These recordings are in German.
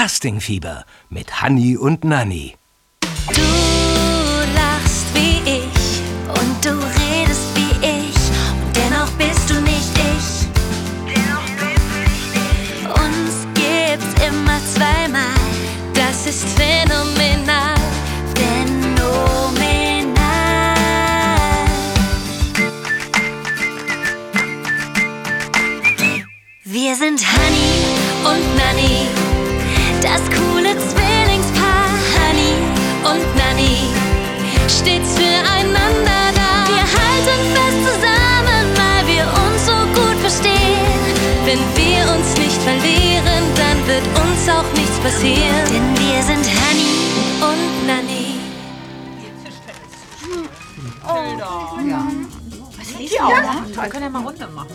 Castingfieber mit Hanni und Nanni. Du lachst wie ich und du redest uns auch nichts passieren. Denn wir sind Honey Wir können ja mal Runde machen.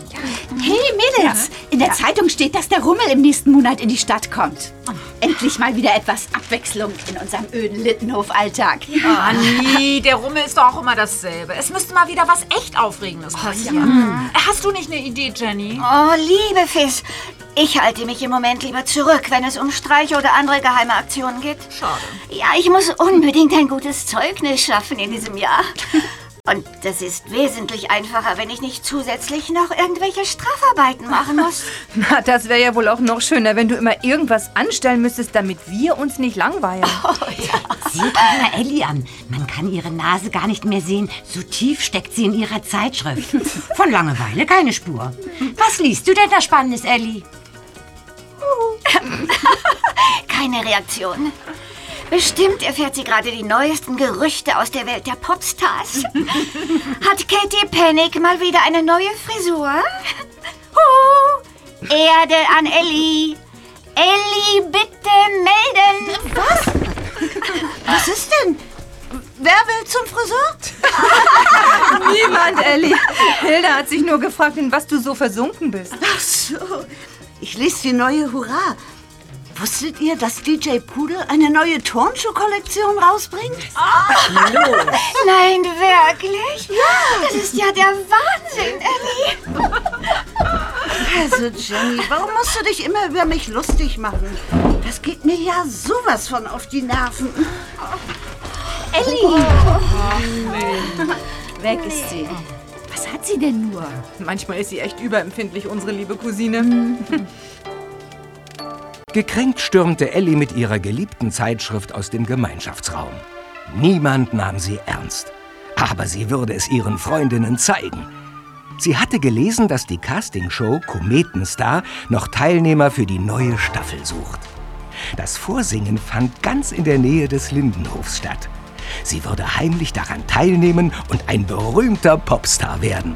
Hey Mädels, in der Zeitung steht, dass der Rummel im nächsten Monat in die Stadt kommt. Endlich mal wieder etwas Abwechslung in unserem öden Littenhof-Alltag. Ah, nee, der Rummel ist doch auch immer dasselbe. Es müsste mal wieder was echt Aufregendes passieren. Hast du nicht eine Idee, Jenny? Oh, liebe Fiss, ich halte mich im Moment lieber zurück, wenn es um Streiche oder andere geheime Aktionen geht. Schade. Ja, ich muss unbedingt ein gutes Zeugnis schaffen in diesem Jahr. Und das ist wesentlich einfacher, wenn ich nicht zusätzlich noch irgendwelche Strafarbeiten machen muss. Na, das wäre ja wohl auch noch schöner, wenn du immer irgendwas anstellen müsstest, damit wir uns nicht langweilen. Sieh mal Ellie an. Man kann ihre Nase gar nicht mehr sehen. So tief steckt sie in ihrer Zeitschrift. Von Langeweile keine Spur. Was liest du denn da Spannendes, Ellie? Keine Reaktion. Bestimmt erfährt sie gerade die neuesten Gerüchte aus der Welt der Popstars. Hat Katy Panic mal wieder eine neue Frisur? Huh. Erde an Ellie. Ellie, bitte melden. Was? Was ist denn? Wer will zum Friseur? Niemand, Ellie. Hilda hat sich nur gefragt, in was du so versunken bist. Ach so. Ich lese die neue Hurra. Wusstet ihr, dass DJ Pudel eine neue Turnschuh-Kollektion rausbringt? Nein, wirklich? Ja. Das ist ja der Wahnsinn, Ellie. Also, Jenny, warum musst du dich immer über mich lustig machen? Das geht mir ja sowas von auf die Nerven. Ellie! Weg ist sie. Was hat sie denn nur? Manchmal ist sie echt überempfindlich, unsere liebe Cousine. Gekränkt stürmte Ellie mit ihrer geliebten Zeitschrift aus dem Gemeinschaftsraum. Niemand nahm sie ernst. Aber sie würde es ihren Freundinnen zeigen. Sie hatte gelesen, dass die Castingshow Kometenstar noch Teilnehmer für die neue Staffel sucht. Das Vorsingen fand ganz in der Nähe des Lindenhofs statt. Sie würde heimlich daran teilnehmen und ein berühmter Popstar werden.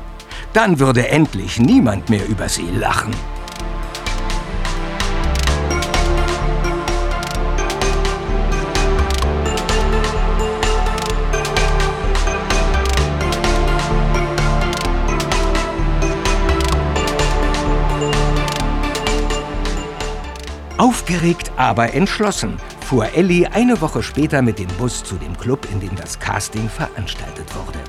Dann würde endlich niemand mehr über sie lachen. Aufgeregt, aber entschlossen fuhr Ellie eine Woche später mit dem Bus zu dem Club, in dem das Casting veranstaltet wurde.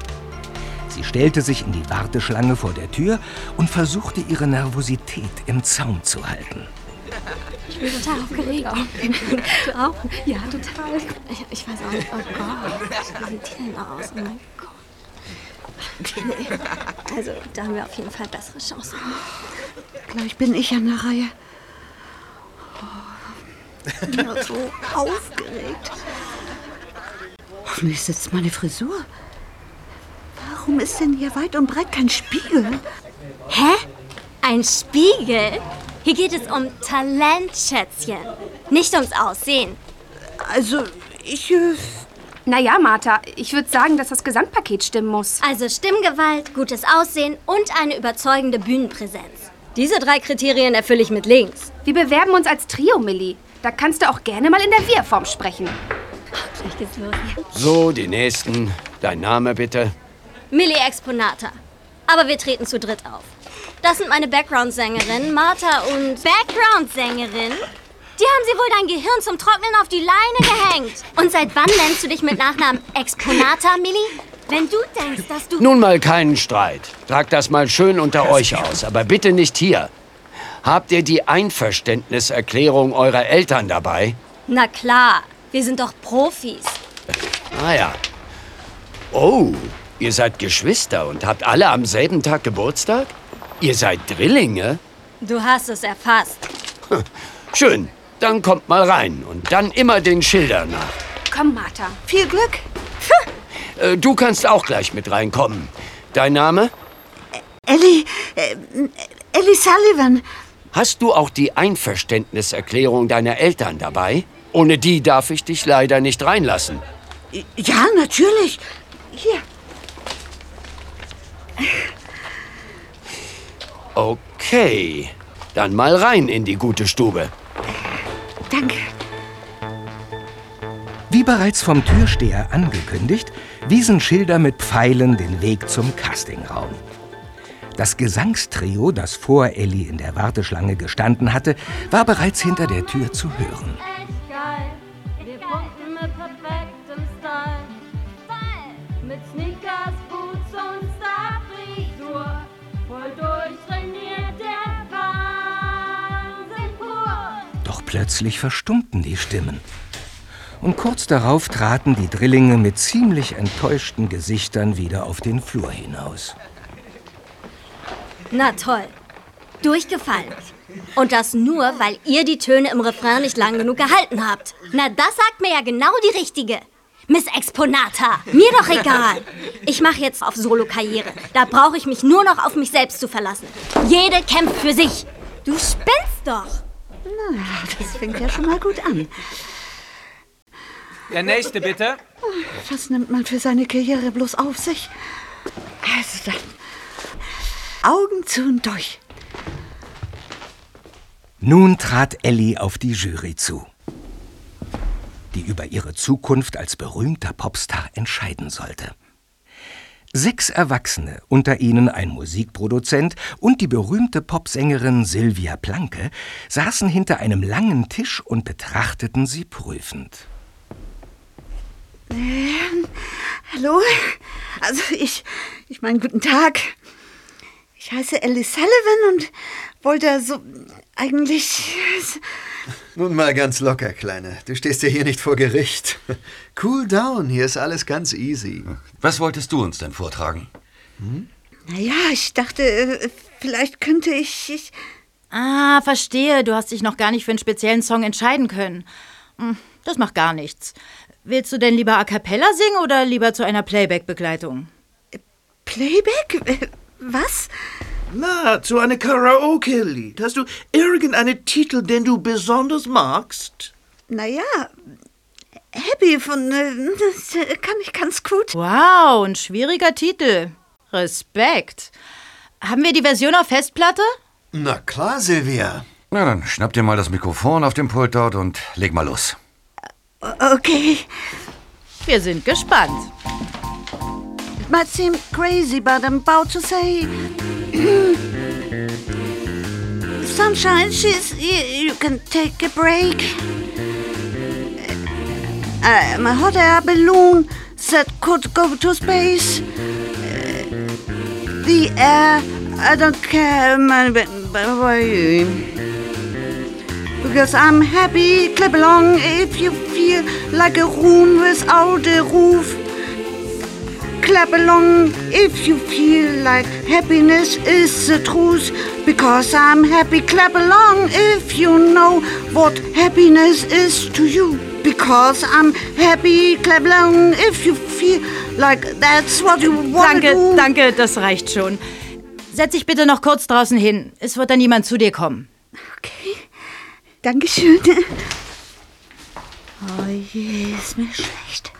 Sie stellte sich in die Warteschlange vor der Tür und versuchte ihre Nervosität im Zaum zu halten. Ich bin total aufgeregt. Du auch? Ja, total. Ich, ich weiß auch nicht. Oh Gott. Wie sieht die denn aus? Oh mein Gott. Nee. Also, da haben wir auf jeden Fall bessere Chancen. Gleich bin ich an der Reihe. Ich bin so aufgeregt. Hoffentlich sitzt meine Frisur. Warum ist denn hier weit und breit kein Spiegel? Hä? Ein Spiegel? Hier geht es um Talent, Schätzchen. Nicht ums Aussehen. Also, ich. Äh, Naja, Martha, ich würde sagen, dass das Gesamtpaket stimmen muss. Also Stimmgewalt, gutes Aussehen und eine überzeugende Bühnenpräsenz. Diese drei Kriterien erfülle ich mit links. Wir bewerben uns als Trio, Millie. Da kannst du auch gerne mal in der Wir-Form sprechen. Gleich geht's los. So, die nächsten. Dein Name bitte. Millie Exponata. Aber wir treten zu dritt auf. Das sind meine Background-Sängerinnen, Martha und... Background-Sängerin? Die haben sie wohl dein Gehirn zum Trocknen auf die Leine gehängt. Und seit wann nennst du dich mit Nachnamen Exponata, Millie? Wenn du denkst, dass du... Nun mal keinen Streit. Tragt das mal schön unter euch aus, aber bitte nicht hier. Habt ihr die Einverständniserklärung eurer Eltern dabei? Na klar, wir sind doch Profis. Ah ja. Oh, ihr seid Geschwister und habt alle am selben Tag Geburtstag? Ihr seid Drillinge? Du hast es erfasst. Schön, dann kommt mal rein und dann immer den Schildern nach. Komm, Martha. Viel Glück. Äh, du kannst auch gleich mit reinkommen. Dein Name? Ellie, äh, Ellie Sullivan. Hast du auch die Einverständniserklärung deiner Eltern dabei? Ohne die darf ich dich leider nicht reinlassen. Ja, natürlich. Hier. Okay, dann mal rein in die gute Stube. Danke. Wie bereits vom Türsteher angekündigt, wiesen Schilder mit Pfeilen den Weg zum Castingraum. Das Gesangstrio, das vor Ellie in der Warteschlange gestanden hatte, war bereits hinter der Tür zu hören. Doch plötzlich verstummten die Stimmen. Und kurz darauf traten die Drillinge mit ziemlich enttäuschten Gesichtern wieder auf den Flur hinaus. Na toll. Durchgefallen. Und das nur, weil ihr die Töne im Refrain nicht lang genug gehalten habt. Na, das sagt mir ja genau die richtige. Miss Exponata, mir doch egal. Ich mache jetzt auf Solo-Karriere. Da brauche ich mich nur noch auf mich selbst zu verlassen. Jede kämpft für sich. Du spinnst doch. Na, das fängt ja schon mal gut an. Der nächste bitte. Was nimmt man für seine Karriere bloß auf sich? Also dann. Augen zu und durch. Nun trat Ellie auf die Jury zu, die über ihre Zukunft als berühmter Popstar entscheiden sollte. Sechs Erwachsene, unter ihnen ein Musikproduzent und die berühmte Popsängerin Sylvia Planke, saßen hinter einem langen Tisch und betrachteten sie prüfend. Ähm, hallo? Also ich, ich meine, guten Tag. Ich heiße Ellie Sullivan und wollte so eigentlich... Nun mal ganz locker, Kleine. Du stehst ja hier nicht vor Gericht. Cool down, hier ist alles ganz easy. Was wolltest du uns denn vortragen? Hm? Naja, ich dachte, äh, vielleicht könnte ich... ich Ah, verstehe. Du hast dich noch gar nicht für einen speziellen Song entscheiden können. Hm, Das macht gar nichts. Willst du denn lieber a cappella singen oder lieber zu einer Playback-Begleitung? Playback? Was? Na, zu einem Karaoke-Lied. Hast du irgendeinen Titel, den du besonders magst? Naja, Happy von... Äh, das äh, kann ich ganz gut. Wow, ein schwieriger Titel. Respekt. Haben wir die Version auf Festplatte? Na klar, Silvia. Na dann, schnapp dir mal das Mikrofon auf dem Pult dort und leg mal los. Okay. Wir sind gespannt. Might seem crazy, but I'm about to say... Sunshine, she's... You, can take a break. Uh, I'm a hot air balloon that could go to space. Uh, the air, I don't care, man, but? Because I'm happy, clap along if you feel like a room without a roof. Clap along if you feel like happiness is the truth. Because I'm happy, clap along if you know what happiness is to you. Because I'm happy, clap along if you feel like that's what you want Danke, do. danke, das reicht schon. Setz dich bitte noch kurz draußen hin. Es wird dann jemand zu dir kommen. Dankeschön. Oh je, ist mir schlecht.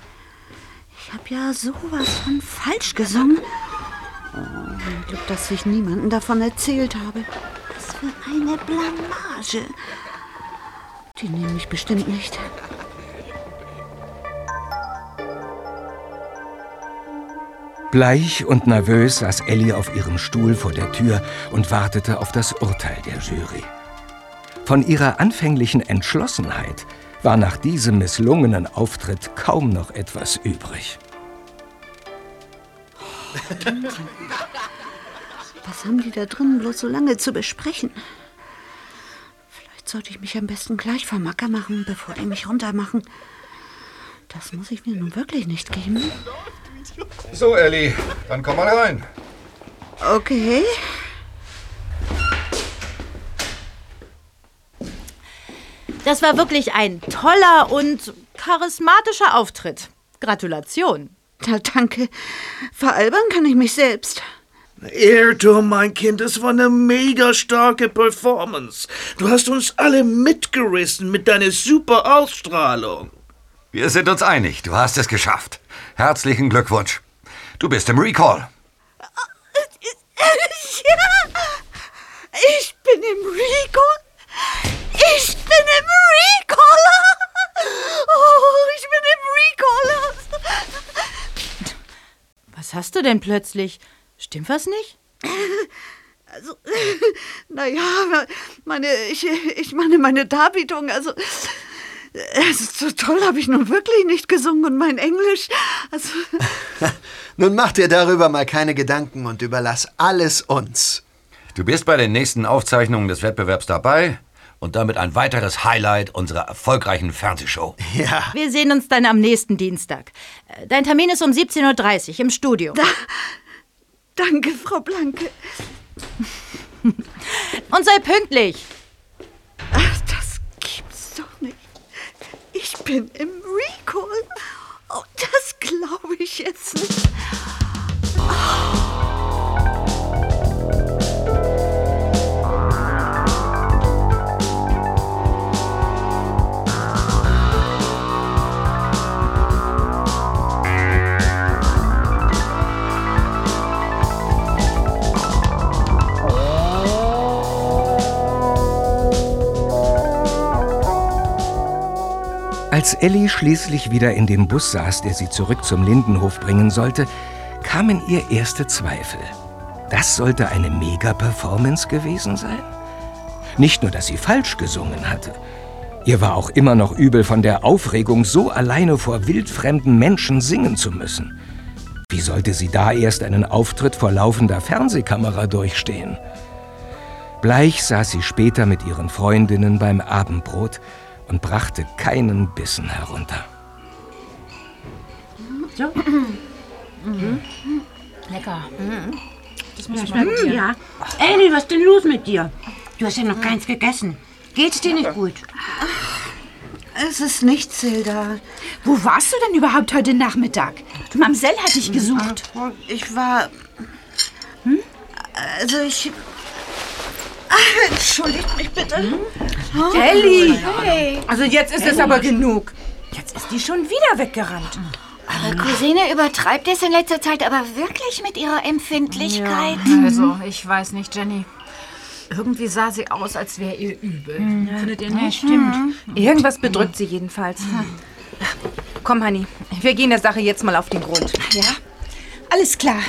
Ich habe ja sowas von falsch gesungen. Oh, Glück, dass ich niemandem davon erzählt habe. Was für eine Blamage. Die nehmen mich bestimmt nicht. Bleich und nervös saß Ellie auf ihrem Stuhl vor der Tür und wartete auf das Urteil der Jury. Von ihrer anfänglichen Entschlossenheit war nach diesem misslungenen Auftritt kaum noch etwas übrig. Was haben die da drin bloß so lange zu besprechen? Vielleicht sollte ich mich am besten gleich vom Macker machen, bevor die mich runtermachen. Das muss ich mir nun wirklich nicht geben. So, Ellie, dann komm mal rein. Okay. Das war wirklich ein toller und charismatischer Auftritt. Gratulation. Na, danke. Veralbern kann ich mich selbst. Irrtum, mein Kind, es war eine mega starke Performance. Du hast uns alle mitgerissen mit deiner super Ausstrahlung. Wir sind uns einig, du hast es geschafft. Herzlichen Glückwunsch. Du bist im Recall. Ja, ich bin im Recall. Ich bin im Recall. Oh, ich bin im Recall. Was hast du denn plötzlich? Stimmt was nicht? Also, naja, meine, ich, ich meine, meine Darbietung, also, also so toll habe ich nun wirklich nicht gesungen und mein Englisch, also, Nun mach dir darüber mal keine Gedanken und überlass alles uns. Du bist bei den nächsten Aufzeichnungen des Wettbewerbs dabei und damit ein weiteres Highlight unserer erfolgreichen Fernsehshow. Ja. Wir sehen uns dann am nächsten Dienstag. Äh, Dein Termin ist um 17.30 Uhr im Studio. danke, Frau Blanke. Und sei pünktlich. Ach, das gibt's doch nicht. Ich bin im Recall. Oh, das glaube ich jetzt nicht. Als Ellie schließlich wieder in dem Bus saß, der sie zurück zum Lindenhof bringen sollte, kamen ihr erste Zweifel. Das sollte eine Mega-Performance gewesen sein? Nicht nur, dass sie falsch gesungen hatte. Ihr war auch immer noch übel von der Aufregung, so alleine vor wildfremden Menschen singen zu müssen. Wie sollte sie da erst einen Auftritt vor laufender Fernsehkamera durchstehen? Bleich saß sie später mit ihren Freundinnen beim Abendbrot und brachte keinen Bissen herunter. So. Mhm. Lecker. Das muss ich Ja, mal probieren. ja. Ellie, was ist denn los mit dir? Du hast ja noch keins gegessen. Geht's dir nicht gut? Es ist nichts, Hilda. Wo warst du denn überhaupt heute Nachmittag? Mamsell hat dich gesucht. Ich war. Hm? Also ich. Ach, entschuldigt mich bitte. Oh. Ellie! Hey. Also jetzt ist es Ellie. aber genug. Jetzt ist die schon wieder weggerannt. Aber Cousine übertreibt es in letzter Zeit aber wirklich mit ihrer Empfindlichkeit. Ja, also, ich weiß nicht, Jenny. Irgendwie sah sie aus, als wäre ihr übel. Findet ihr nicht? stimmt. Irgendwas bedrückt sie jedenfalls. Komm, Honey, wir gehen der Sache jetzt mal auf den Grund. Ja, alles klar.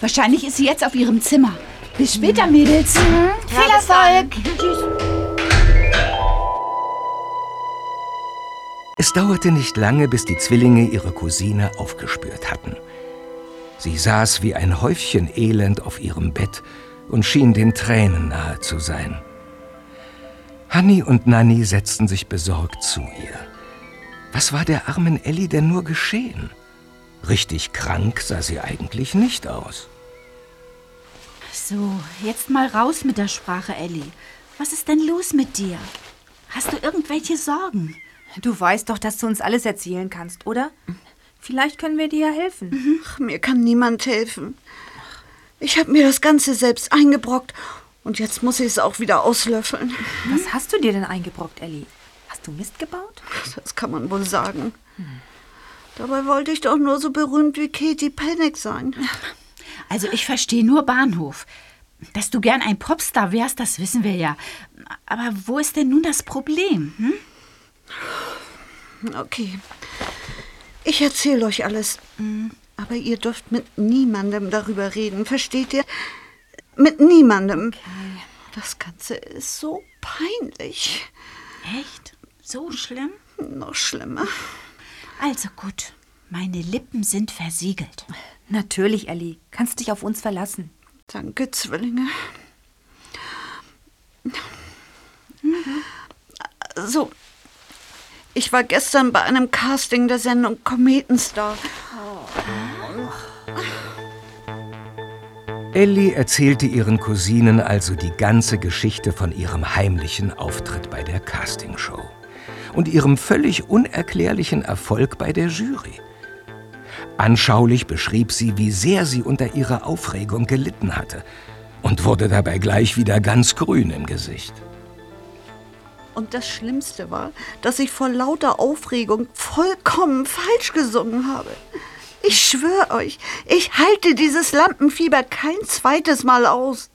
Wahrscheinlich ist sie jetzt auf ihrem Zimmer. Bis später, Mädels. Viel Erfolg. Tschüss. Es dauerte nicht lange, bis die Zwillinge ihre Cousine aufgespürt hatten. Sie saß wie ein Häufchen Elend auf ihrem Bett und schien den Tränen nahe zu sein. Hanni und Nanni setzten sich besorgt zu ihr. Was war der armen Elli denn nur geschehen? Richtig krank sah sie eigentlich nicht aus. So, jetzt mal raus mit der Sprache, Ellie. Was ist denn los mit dir? Hast du irgendwelche Sorgen? Du weißt doch, dass du uns alles erzählen kannst, oder? Vielleicht können wir dir ja helfen. Ach, mir kann niemand helfen. Ich habe mir das Ganze selbst eingebrockt und jetzt muss ich es auch wieder auslöffeln. Was hast du dir denn eingebrockt, Ellie? Hast du Mist gebaut? Das kann man wohl sagen. Dabei wollte ich doch nur so berühmt wie Katie Panic sein. Also ich verstehe nur Bahnhof. Dass du gern ein Popstar wärst, das wissen wir ja. Aber wo ist denn nun das Problem? Hm? Okay. Ich erzähle euch alles. Aber ihr dürft mit niemandem darüber reden, versteht ihr? Mit niemandem. Das Ganze ist so peinlich. Echt? So schlimm? Noch schlimmer. Also gut. Meine Lippen sind versiegelt. Natürlich, Ellie. Kannst dich auf uns verlassen. Danke, Zwillinge. So, ich war gestern bei einem Casting der Sendung Kometenstar. Ellie erzählte ihren Cousinen also die ganze Geschichte von ihrem heimlichen Auftritt bei der Castingshow und ihrem völlig unerklärlichen Erfolg bei der Jury. Anschaulich beschrieb sie, wie sehr sie unter ihrer Aufregung gelitten hatte und wurde dabei gleich wieder ganz grün im Gesicht. Und das Schlimmste war, dass ich vor lauter Aufregung vollkommen falsch gesungen habe. Ich schwöre euch, ich halte dieses Lampenfieber kein zweites Mal aus.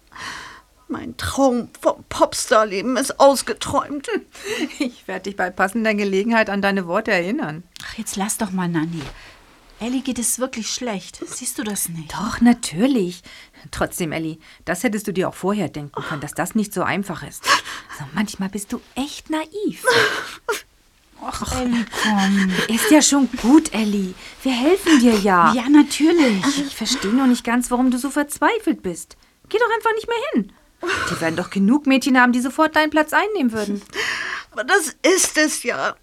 Mein Traum vom Popstar-Leben ist ausgeträumt. Ich werde dich bei passender Gelegenheit an deine Worte erinnern. Ach, jetzt lass doch mal, Nanni. Ellie geht es wirklich schlecht. Siehst du das nicht? Doch, natürlich. Trotzdem, Ellie, das hättest du dir auch vorher denken können, dass das nicht so einfach ist. Also manchmal bist du echt naiv. Ach, Ellie, komm. Ist ja schon gut, Ellie. Wir helfen dir ja. Ja, natürlich. Ich verstehe noch nicht ganz, warum du so verzweifelt bist. Geh doch einfach nicht mehr hin. Die werden doch genug Mädchen haben, die sofort deinen Platz einnehmen würden. Aber das ist es ja.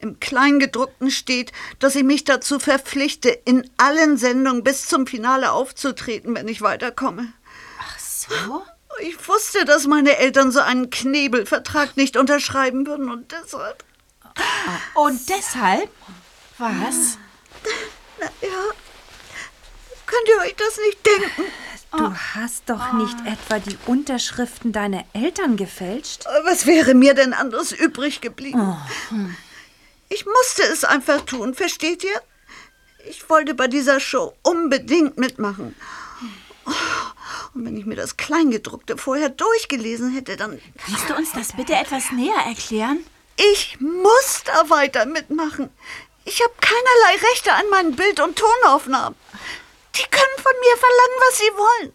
Im Kleingedruckten steht, dass ich mich dazu verpflichte, in allen Sendungen bis zum Finale aufzutreten, wenn ich weiterkomme. Ach so? Ich wusste, dass meine Eltern so einen Knebelvertrag nicht unterschreiben würden und deshalb. Und deshalb? Was? Na ja. Könnt ihr euch das nicht denken? Du hast doch nicht etwa die Unterschriften deiner Eltern gefälscht? Was wäre mir denn anderes übrig geblieben? Ich musste es einfach tun, versteht ihr? Ich wollte bei dieser Show unbedingt mitmachen. Und wenn ich mir das Kleingedruckte vorher durchgelesen hätte, dann... Kannst du uns das bitte etwas näher erklären? Ich muss da weiter mitmachen. Ich habe keinerlei Rechte an meinen Bild- und Tonaufnahmen. Die können von mir verlangen, was sie wollen.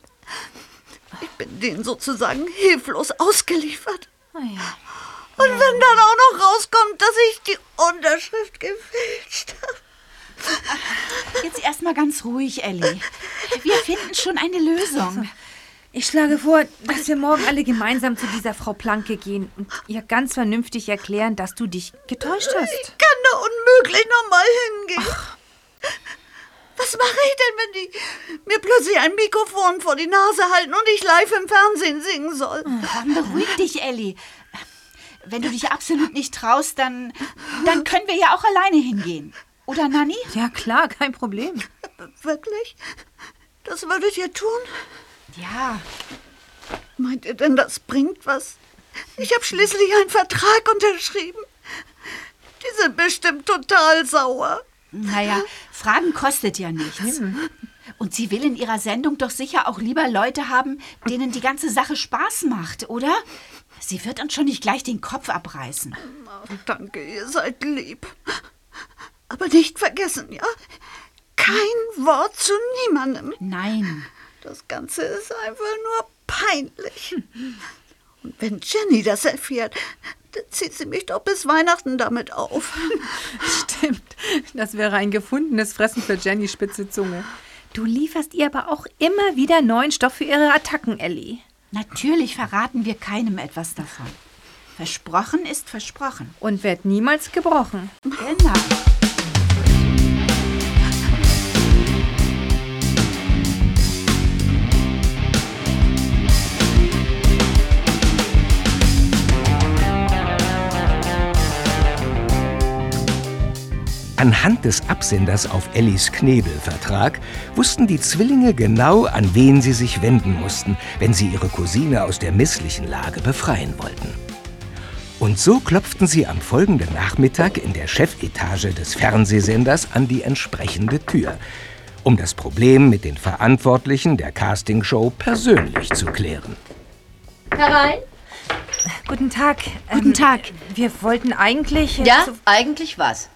Ich bin denen sozusagen hilflos ausgeliefert. Oh ja. Und wenn dann auch noch rauskommt, dass ich die Unterschrift gefälscht habe. Jetzt erstmal ganz ruhig, Ellie. Wir finden schon eine Lösung. Ich schlage vor, dass wir morgen alle gemeinsam zu dieser Frau Planke gehen und ihr ganz vernünftig erklären, dass du dich getäuscht hast. Ich kann da unmöglich nochmal hingehen. Was mache ich denn, wenn die mir plötzlich ein Mikrofon vor die Nase halten und ich live im Fernsehen singen soll? Komm, beruhig dich, Ellie. Wenn du dich absolut nicht traust, dann, dann können wir ja auch alleine hingehen. Oder, Nanni? Ja, klar, kein Problem. Wirklich? Das würdet ihr tun? Ja. Meint ihr denn, das bringt was? Ich habe schließlich einen Vertrag unterschrieben. Die sind bestimmt total sauer. Naja, Fragen kostet ja nichts. Und sie will in ihrer Sendung doch sicher auch lieber Leute haben, denen die ganze Sache Spaß macht, oder? Sie wird uns schon nicht gleich den Kopf abreißen. Oh, danke, ihr seid lieb. Aber nicht vergessen, ja? Kein Wort zu niemandem. Nein. Das Ganze ist einfach nur peinlich. Und wenn Jenny das erfährt, dann zieht sie mich doch bis Weihnachten damit auf. Stimmt. Das wäre ein gefundenes Fressen für Jenny spitze Zunge. Du lieferst ihr aber auch immer wieder neuen Stoff für ihre Attacken, Ellie. Natürlich verraten wir keinem etwas davon. Versprochen ist versprochen. Und wird niemals gebrochen. Genau. Anhand des Absenders auf Ellis Knebelvertrag wussten die Zwillinge genau, an wen sie sich wenden mussten, wenn sie ihre Cousine aus der misslichen Lage befreien wollten. Und so klopften sie am folgenden Nachmittag in der Chefetage des Fernsehsenders an die entsprechende Tür, um das Problem mit den Verantwortlichen der Castingshow persönlich zu klären. Herein. Guten Tag. Guten Tag. Wir wollten eigentlich... Ja, eigentlich was?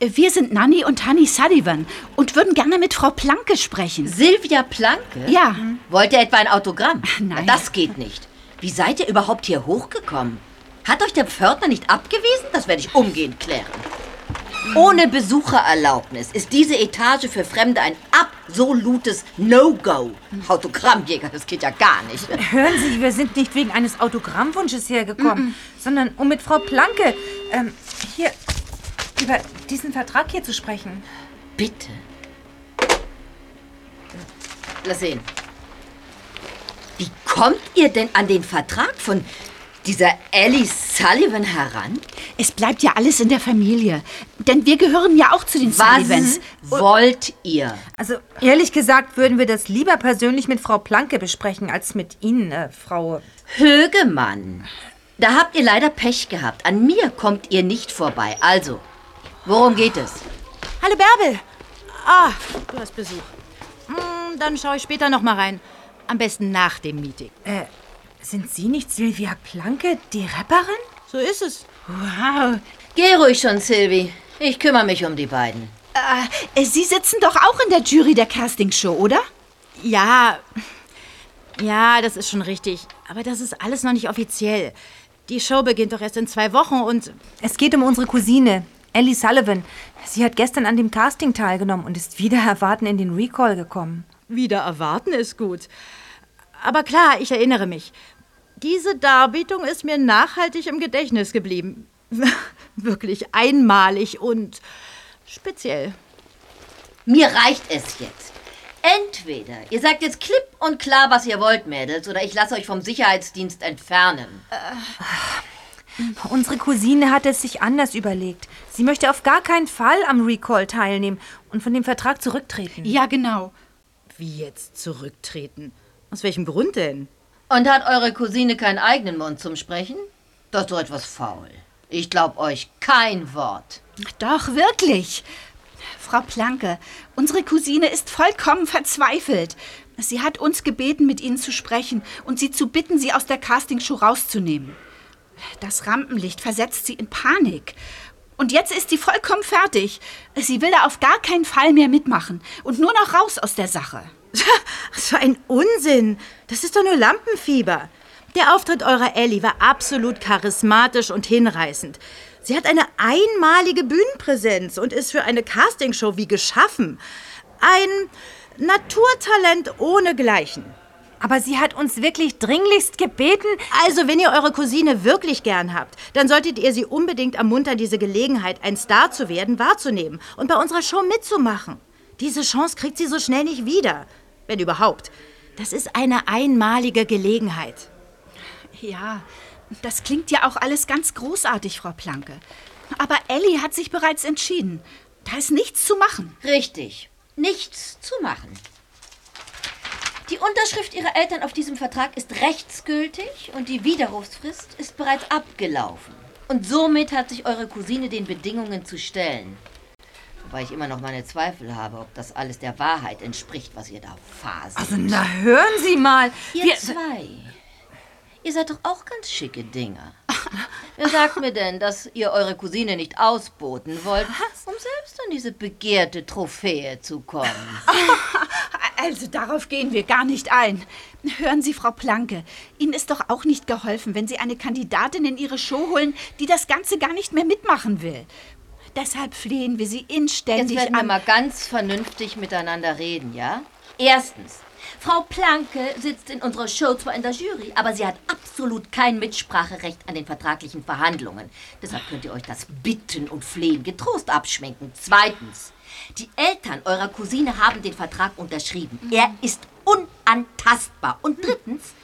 Wir sind Nanny und Honey Sullivan und würden gerne mit Frau Planke sprechen. Silvia Planke? Ja. Wollt ihr etwa ein Autogramm? Nein. Na, das geht nicht. Wie seid ihr überhaupt hier hochgekommen? Hat euch der Pförtner nicht abgewiesen? Das werde ich umgehend klären. Ohne Besuchererlaubnis ist diese Etage für Fremde ein Absolutes No-Go. Autogrammjäger, das geht ja gar nicht. Hören Sie, wir sind nicht wegen eines Autogrammwunsches hergekommen, sondern um mit Frau Planke ähm, hier über diesen Vertrag hier zu sprechen. Bitte. Lass sehen. Wie kommt ihr denn an den Vertrag von dieser Ellie Sullivan heran? Es bleibt ja alles in der Familie. Denn wir gehören ja auch zu den Was Sullivans. wollt ihr? Also ehrlich gesagt würden wir das lieber persönlich mit Frau Planke besprechen als mit Ihnen, äh, Frau. Högemann. Da habt ihr leider Pech gehabt. An mir kommt ihr nicht vorbei. Also, worum geht es? Hallo Bärbel. Ah, du hast Besuch. Hm, dann schaue ich später noch mal rein. Am besten nach dem Meeting. Äh, sind Sie nicht Silvia Planke, die Rapperin? So ist es. Wow. Geh ruhig schon, Sylvie. Ich kümmere mich um die beiden. Äh, Sie sitzen doch auch in der Jury der Castingshow, oder? Ja, ja, das ist schon richtig. Aber das ist alles noch nicht offiziell. Die Show beginnt doch erst in zwei Wochen und Es geht um unsere Cousine, Ellie Sullivan. Sie hat gestern an dem Casting teilgenommen und ist wieder erwarten in den Recall gekommen. wieder erwarten ist gut. Aber klar, ich erinnere mich. Diese Darbietung ist mir nachhaltig im Gedächtnis geblieben. Wirklich einmalig und speziell. Mir reicht es jetzt. Entweder ihr sagt jetzt klipp und klar, was ihr wollt, Mädels, oder ich lasse euch vom Sicherheitsdienst entfernen. Unsere Cousine hat es sich anders überlegt. Sie möchte auf gar keinen Fall am Recall teilnehmen und von dem Vertrag zurücktreten. Ja, genau. Wie jetzt zurücktreten? Aus welchem Grund denn? Und hat eure Cousine keinen eigenen Mund zum Sprechen? Das ist doch etwas faul. Ich glaub euch kein Wort. Doch, wirklich. Frau Planke, unsere Cousine ist vollkommen verzweifelt. Sie hat uns gebeten, mit Ihnen zu sprechen und Sie zu bitten, sie aus der Castingshow rauszunehmen. Das Rampenlicht versetzt sie in Panik. Und jetzt ist sie vollkommen fertig. Sie will da auf gar keinen Fall mehr mitmachen und nur noch raus aus der Sache. Was für ein Unsinn. Das ist doch nur Lampenfieber. Der Auftritt eurer Ellie war absolut charismatisch und hinreißend. Sie hat eine einmalige Bühnenpräsenz und ist für eine Castingshow wie geschaffen. Ein Naturtalent ohnegleichen. Aber sie hat uns wirklich dringlichst gebeten. Also, wenn ihr eure Cousine wirklich gern habt, dann solltet ihr sie unbedingt ermuntern, diese Gelegenheit, ein Star zu werden, wahrzunehmen und bei unserer Show mitzumachen. Diese Chance kriegt sie so schnell nicht wieder. Wenn überhaupt. Das ist eine einmalige Gelegenheit. Ja, das klingt ja auch alles ganz großartig, Frau Planke. Aber Ellie hat sich bereits entschieden. Da ist nichts zu machen. Richtig. Nichts zu machen. Die Unterschrift ihrer Eltern auf diesem Vertrag ist rechtsgültig und die Widerrufsfrist ist bereits abgelaufen. Und somit hat sich eure Cousine den Bedingungen zu stellen. Wobei ich immer noch meine Zweifel habe, ob das alles der Wahrheit entspricht, was ihr da faselt. Also, na, hören Sie mal. Ihr Wir- zwei. Ihr seid doch auch ganz schicke Dinger. Wer sagt mir denn, dass ihr eure Cousine nicht ausboten wollt, um selbst an diese begehrte Trophäe zu kommen? Also darauf gehen wir gar nicht ein. Hören Sie, Frau Planke, Ihnen ist doch auch nicht geholfen, wenn Sie eine Kandidatin in Ihre Show holen, die das Ganze gar nicht mehr mitmachen will. Deshalb flehen wir Sie Jetzt inständig werden wir an. mal ganz vernünftig miteinander reden, ja? Erstens, Frau Planke sitzt in unserer Show zwar in der Jury, aber sie hat absolut kein Mitspracherecht an den vertraglichen Verhandlungen. Deshalb könnt ihr euch das Bitten und Flehen getrost abschminken. Zweitens, die Eltern eurer Cousine haben den Vertrag unterschrieben. Er ist unantastbar. Und drittens,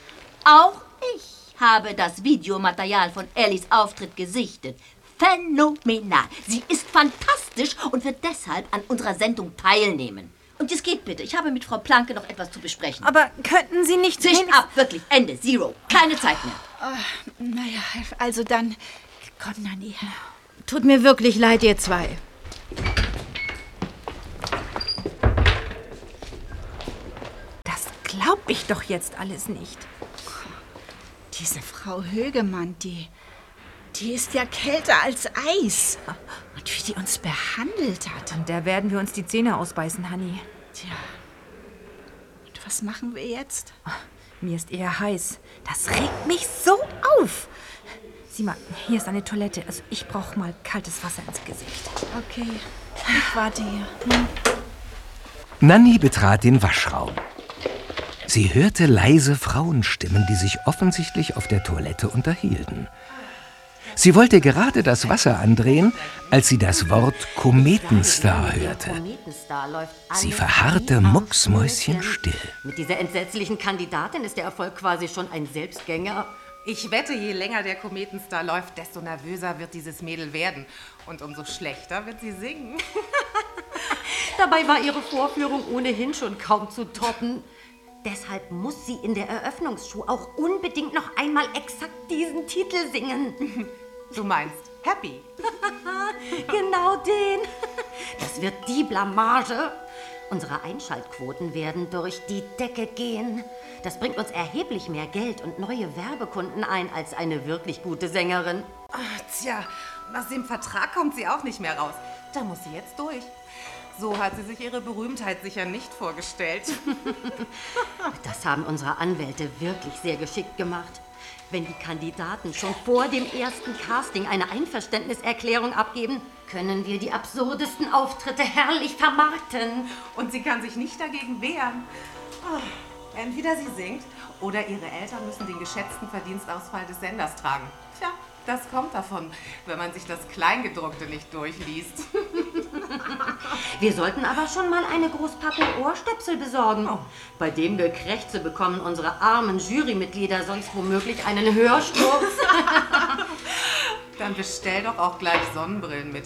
auch ich habe das Videomaterial von Ellis Auftritt gesichtet. Phänomenal. Sie ist fantastisch und wird deshalb an unserer Sendung teilnehmen. Und jetzt geht bitte. Ich habe mit Frau Planke noch etwas zu besprechen. Aber könnten Sie nicht... Sicht ab, wirklich. Ende. Zero. Keine Zeit mehr. Ah, naja, also dann. Komm, Nanni. Tut mir wirklich leid, ihr zwei. Das glaub ich doch jetzt alles nicht. Diese Frau Högemann, die. Die ist ja kälter als Eis. Und wie die uns behandelt hat. Und da werden wir uns die Zähne ausbeißen, Hanni. Tja. Und was machen wir jetzt? Mir ist eher heiß. Das regt mich so auf. Sieh mal, hier ist eine Toilette. Also ich brauche mal kaltes Wasser ins Gesicht. Okay, ich warte hier. Nanny betrat den Waschraum. Sie hörte leise Frauenstimmen, die sich offensichtlich auf der Toilette unterhielten. Sie wollte gerade das Wasser andrehen, als sie das Wort Kometenstar hörte. Sie verharrte mucksmäuschenstill. Mit dieser entsetzlichen Kandidatin ist der Erfolg quasi schon ein Selbstgänger. Ich wette, je länger der Kometenstar läuft, desto nervöser wird dieses Mädel werden. Und umso schlechter wird sie singen. Dabei war ihre Vorführung ohnehin schon kaum zu toppen. Deshalb muss sie in der Eröffnungsshow auch unbedingt noch einmal exakt diesen Titel singen. Du meinst Happy? genau den. Das wird die Blamage. Unsere Einschaltquoten werden durch die Decke gehen. Das bringt uns erheblich mehr Geld und neue Werbekunden ein als eine wirklich gute Sängerin. Ah, tja, aus dem Vertrag kommt sie auch nicht mehr raus. Da muss sie jetzt durch. So hat sie sich ihre Berühmtheit sicher nicht vorgestellt. Das haben unsere Anwälte wirklich sehr geschickt gemacht. Wenn die Kandidaten schon vor dem ersten Casting eine Einverständniserklärung abgeben, können wir die absurdesten Auftritte herrlich vermarkten. Und sie kann sich nicht dagegen wehren. Ah, Entweder sie singt oder ihre Eltern müssen den geschätzten Verdienstausfall des Senders tragen. Tja, das kommt davon, wenn man sich das Kleingedruckte nicht durchliest. Wir sollten aber schon mal eine Großpackung Ohrstöpsel besorgen. Oh. Bei dem Gekrächze bekommen unsere armen Jurymitglieder sonst womöglich einen Hörsturz. Dann bestell doch auch gleich Sonnenbrillen mit.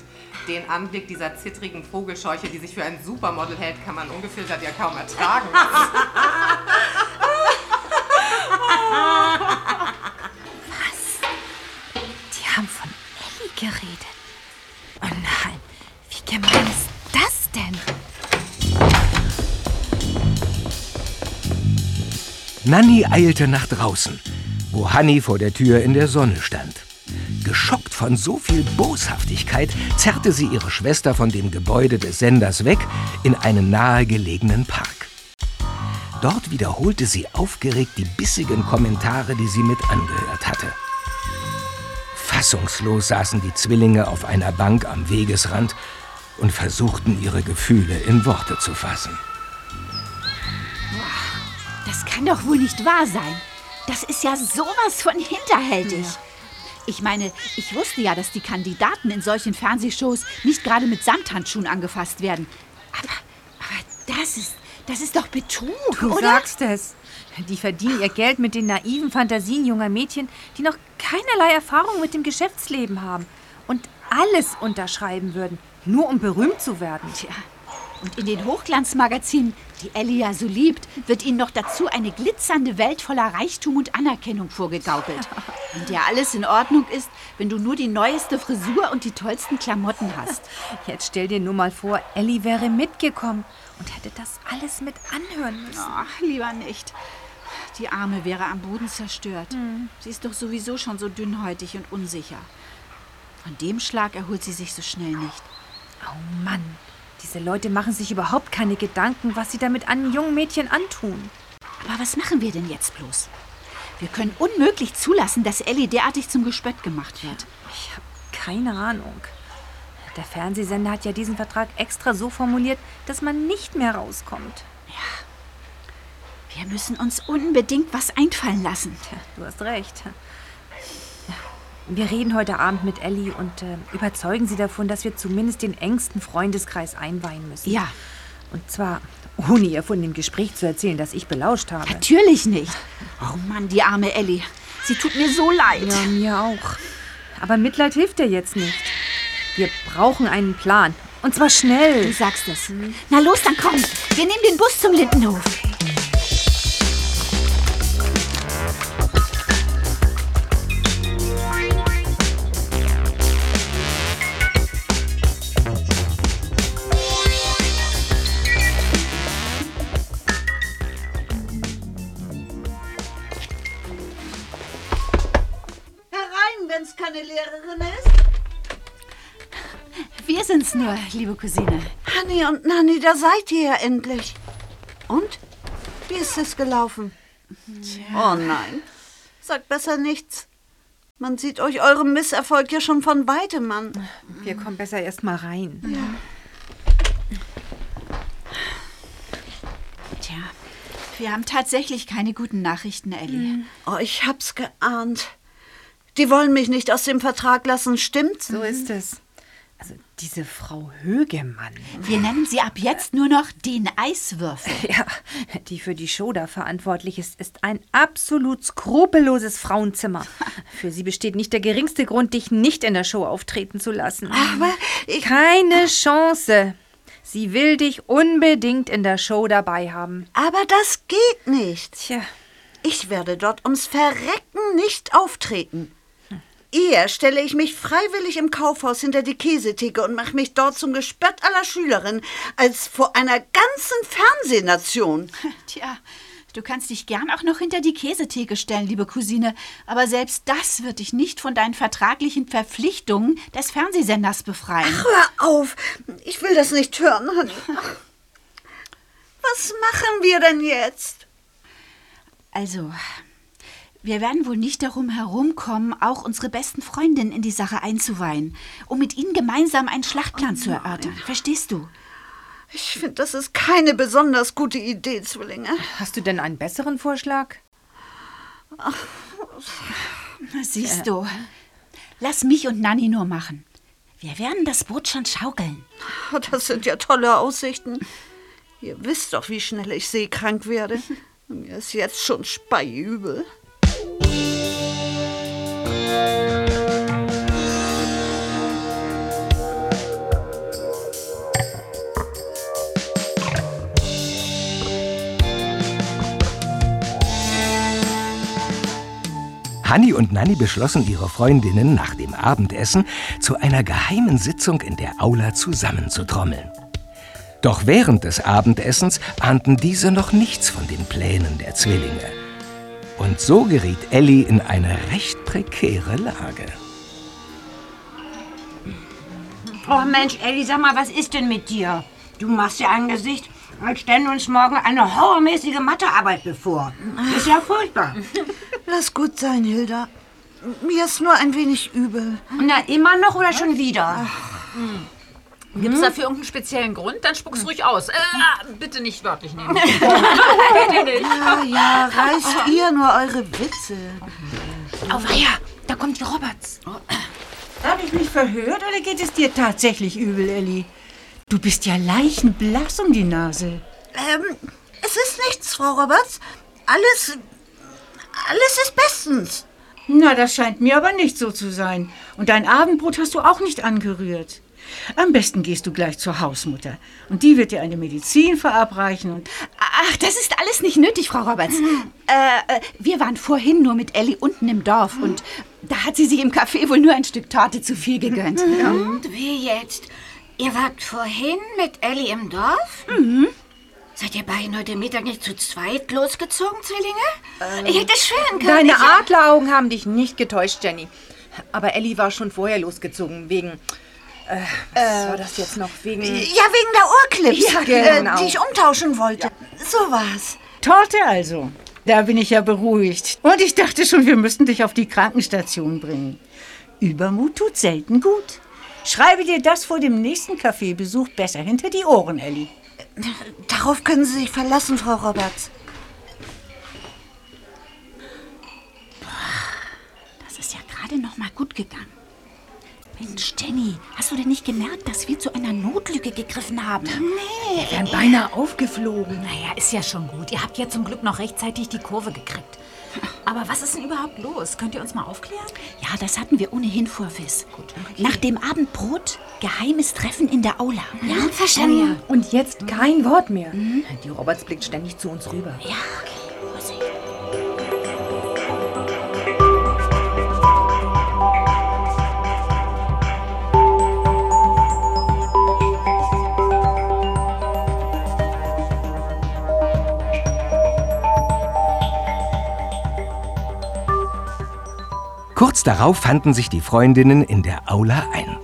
Den Anblick dieser zittrigen Vogelscheuche, die sich für ein Supermodel hält, kann man ungefiltert ja kaum ertragen. Die haben von Ellie geredet. Gemein ist das denn? Nanny eilte nach draußen, wo Hanni vor der Tür in der Sonne stand. Geschockt von so viel Boshaftigkeit zerrte sie ihre Schwester von dem Gebäude des Senders weg in einen nahegelegenen Park. Dort wiederholte sie aufgeregt die bissigen Kommentare, die sie mit angehört hatte. Fassungslos saßen die Zwillinge auf einer Bank am Wegesrand und versuchten ihre Gefühle in Worte zu fassen. Das kann doch wohl nicht wahr sein. Das ist ja sowas von hinterhältig. Ich meine, ich wusste ja, dass die Kandidaten in solchen Fernsehshows nicht gerade mit Samthandschuhen angefasst werden. Aber, aber das ist, das ist doch Betrug, Du oder? sagst es. Die verdienen ihr Geld mit den naiven Fantasien junger Mädchen, die noch keinerlei Erfahrung mit dem Geschäftsleben haben und alles unterschreiben würden, nur um berühmt zu werden. Tja, und in den Hochglanzmagazinen, die Ellie ja so liebt, wird ihnen noch dazu eine glitzernde Welt voller Reichtum und Anerkennung vorgegaukelt. In der alles in Ordnung ist, wenn du nur die neueste Frisur und die tollsten Klamotten hast. Jetzt stell dir nur mal vor, Ellie wäre mitgekommen und hätte das alles mit anhören müssen. Ach, lieber nicht. Die Arme wäre am Boden zerstört. Sie ist doch sowieso schon so dünnhäutig und unsicher. Von dem Schlag erholt sie sich so schnell nicht. Oh Mann, diese Leute machen sich überhaupt keine Gedanken, was sie damit einem jungen Mädchen antun. Aber was machen wir denn jetzt bloß? Wir können unmöglich zulassen, dass Ellie derartig zum Gespött gemacht wird. Ich habe keine Ahnung. Der Fernsehsender hat ja diesen Vertrag extra so formuliert, dass man nicht mehr rauskommt. Wir müssen uns unbedingt was einfallen lassen. Du hast recht. Wir reden heute Abend mit Ellie und äh, überzeugen sie davon, dass wir zumindest den engsten Freundeskreis einweihen müssen. Ja. Und zwar ohne ihr von dem Gespräch zu erzählen, das ich belauscht habe. Natürlich nicht. Oh Mann, die arme Ellie. Sie tut mir so leid. Ja, mir auch. Aber Mitleid hilft dir jetzt nicht. Wir brauchen einen Plan. Und zwar schnell. Du sagst es. Na los, dann komm. Wir nehmen den Bus zum Lindenhof. Nur, liebe Cousine. Hanni und Nanni, da seid ihr ja endlich. Und? Wie ist es gelaufen? Oh nein. Sagt besser nichts. Man sieht euch eurem Misserfolg ja schon von weitem an. Wir kommen besser erst mal rein. Wir haben tatsächlich keine guten Nachrichten, Ellie. Oh, ich hab's geahnt. Die wollen mich nicht aus dem Vertrag lassen, stimmt's? So ist es. Diese Frau Högemann. Wir nennen sie ab jetzt nur noch den Eiswürfel. Ja, die für die Show da verantwortlich ist, ist ein absolut skrupelloses Frauenzimmer. Für sie besteht nicht der geringste Grund, dich nicht in der Show auftreten zu lassen. Aber Keine Chance. Sie will dich unbedingt in der Show dabei haben. Aber das geht nicht. Tja. Ich werde dort ums Verrecken nicht auftreten. Eher stelle ich mich freiwillig im Kaufhaus hinter die Käsetheke und mache mich dort zum Gespött aller Schülerinnen, als vor einer ganzen Fernsehnation. Tja, du kannst dich gern auch noch hinter die Käsetheke stellen, liebe Cousine, aber selbst das wird dich nicht von deinen vertraglichen Verpflichtungen des Fernsehsenders befreien. Hör auf! Ich will das nicht hören, Honey. Ach, Was machen wir denn jetzt? Also, wir werden wohl nicht darum herumkommen, auch unsere besten Freundinnen in die Sache einzuweihen, um mit ihnen gemeinsam einen Schlachtplan zu erörtern. Verstehst du? Ich finde, das ist keine besonders gute Idee, Zwillinge. Hast du denn einen besseren Vorschlag? Na, siehst du. Lass mich und Nanni nur machen. Wir werden das Boot schon schaukeln. Oh, Das sind ja tolle Aussichten. Ihr wisst doch, wie schnell ich seekrank werde. Mir ist jetzt schon speiübel. Hanni und Nanni beschlossen, ihre Freundinnen nach dem Abendessen zu einer geheimen Sitzung in der Aula zusammenzutrommeln. Doch während des Abendessens ahnten diese noch nichts von den Plänen der Zwillinge. Und so geriet Ellie in eine recht prekäre Lage. Oh Mensch, Elli, sag mal, was ist denn mit dir? Du machst ja ein Gesicht, als stände uns morgen eine horrormäßige Mathearbeit bevor. Ist ja furchtbar. Lass gut sein, Hilda. Mir ist nur ein wenig übel. Na, immer noch oder schon wieder? Gibt es dafür irgendeinen speziellen Grund? Dann spuck's ruhig aus. Äh, bitte nicht wörtlich nehmen. bitte nicht. Ja, ja, reißt ihr nur eure Witze. Auweia, da kommt die Roberts. Habe ich mich verhört oder geht es dir tatsächlich übel, Elli? Du bist ja leichenblass um die Nase. Ähm, es ist nichts, Frau Roberts. Alles. Alles ist bestens. Na, das scheint mir aber nicht so zu sein. Und dein Abendbrot hast du auch nicht angerührt. Am besten gehst du gleich zur Hausmutter. Und die wird dir eine Medizin verabreichen und. Ach, das ist alles nicht nötig, Frau Roberts. Äh, äh, wir waren vorhin nur mit Ellie unten im Dorf und da hat sie sich im Café wohl nur ein Stück Torte zu viel gegönnt. Und wie jetzt? Ihr wart vorhin mit Elli im Dorf? Mhm. Seid ihr beiden heute Mittag nicht zu zweit losgezogen, Zwillinge? Ich hätte schwören können. Deine ich- Adleraugen haben dich nicht getäuscht, Jenny. Aber Ellie war schon vorher losgezogen, wegen... Äh, was war das jetzt noch? Wegen... Ja, wegen der Ohrclips, Ja, äh, genau. die ich umtauschen wollte. So war's. Torte also. Da bin ich ja beruhigt. Und ich dachte schon, wir müssten dich auf die Krankenstation bringen. Übermut tut selten gut. Schreibe dir das vor dem nächsten Kaffeebesuch besser hinter die Ohren, Elli. Darauf können Sie sich verlassen, Frau Roberts. Das ist ja gerade noch mal gut gegangen. Mensch, Jenny, hast du denn nicht gemerkt, dass wir zu einer Notlücke gegriffen haben? Nee. Wir wären beinahe aufgeflogen. Naja, ist ja schon gut. Ihr habt ja zum Glück noch rechtzeitig die Kurve gekriegt. Aber was ist denn überhaupt los? Könnt ihr uns mal aufklären? Ja, das hatten wir ohnehin vor, Wiss. Nach dem Abendbrot geheimes Treffen in der Aula. Ja, Oh ja. Und jetzt kein Wort mehr. Die Roberts blickt ständig zu uns rüber. Ja, okay. Kurz darauf fanden sich die Freundinnen in der Aula ein.